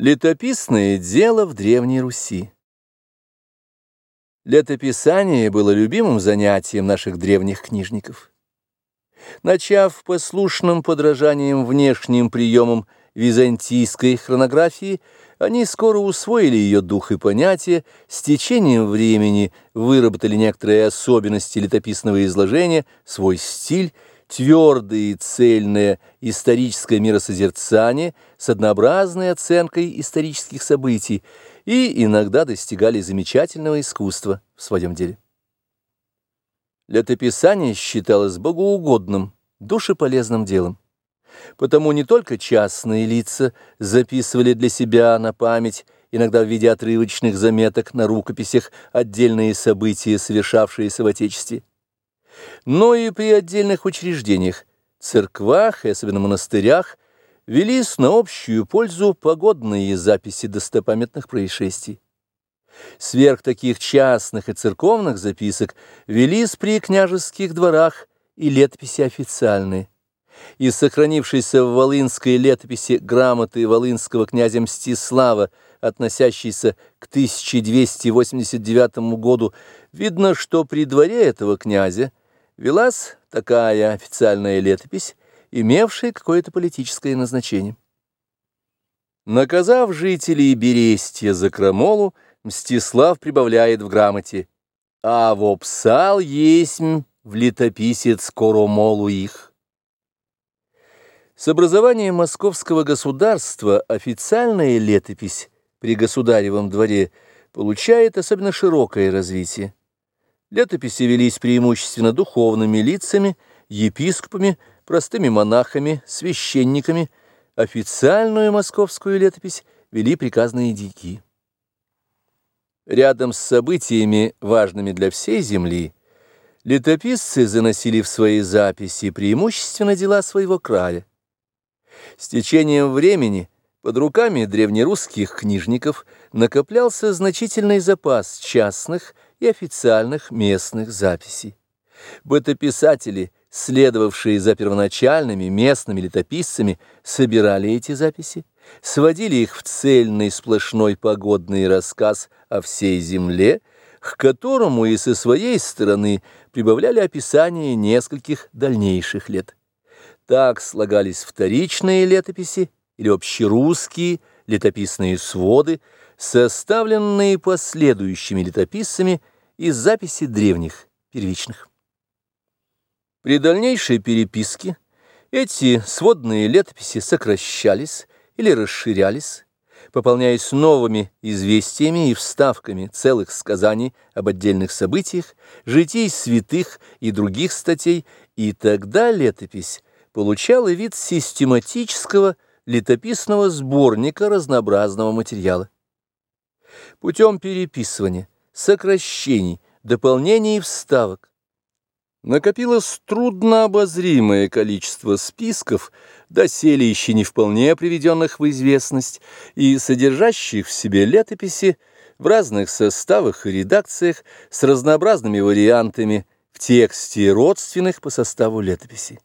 Летописное дело в Древней Руси. Летописание было любимым занятием наших древних книжников. Начав послушным подражанием внешним приемам византийской хронографии, они скоро усвоили ее дух и понятия, с течением времени выработали некоторые особенности летописного изложения, свой стиль твердое и цельное историческое миросозерцание с однообразной оценкой исторических событий и иногда достигали замечательного искусства в своем деле. Летописание считалось богоугодным, душеполезным делом. Потому не только частные лица записывали для себя на память, иногда в виде отрывочных заметок на рукописях, отдельные события, совершавшиеся в Отечестве, но и при отдельных учреждениях, церквах и особенно монастырях велись на общую пользу погодные записи достопамятных происшествий. Сверх таких частных и церковных записок велись при княжеских дворах и летописи официальные. Из сохранившейся в Волынской летописи грамоты волынского князя Мстислава, относящейся к 1289 году, видно, что при дворе этого князя велась такая официальная летопись, имевшая какое-то политическое назначение. Наказав жителей Берестия за крамолу, Мстислав прибавляет в грамоте «А вопсал есть в летописец коромолу их». С образованием московского государства официальная летопись при государевом дворе получает особенно широкое развитие. Летописи велись преимущественно духовными лицами, епископами, простыми монахами, священниками. Официальную московскую летопись вели приказные дики. Рядом с событиями, важными для всей земли, летописцы заносили в свои записи преимущественно дела своего края. С течением времени под руками древнерусских книжников накоплялся значительный запас частных, и официальных местных записей. Бытописатели, следовавшие за первоначальными местными летописцами, собирали эти записи, сводили их в цельный сплошной погодный рассказ о всей земле, к которому и со своей стороны прибавляли описание нескольких дальнейших лет. Так слагались вторичные летописи или общерусские летописные своды, составленные последующими летописцами из записей древних, первичных. При дальнейшей переписке эти сводные летописи сокращались или расширялись, пополняясь новыми известиями и вставками целых сказаний об отдельных событиях, житий святых и других статей, и тогда летопись получала вид систематического летописного сборника разнообразного материала. Путем переписывания, сокращений, дополнений и вставок накопилось труднообозримое количество списков, доселе еще не вполне приведенных в известность и содержащих в себе летописи в разных составах и редакциях с разнообразными вариантами в тексте родственных по составу летописей.